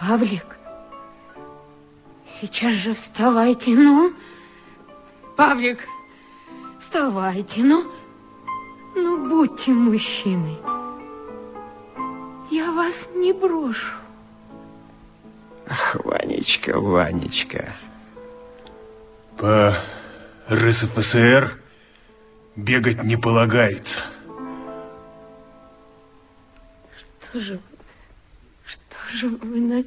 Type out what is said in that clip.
Павлик, сейчас же вставайте, ну. Павлик, вставайте, ну. Ну, будьте мужчиной. Я вас не брошу. Ах, Ванечка, Ванечка. По РСФСР бегать не полагается. Что же, что же вы на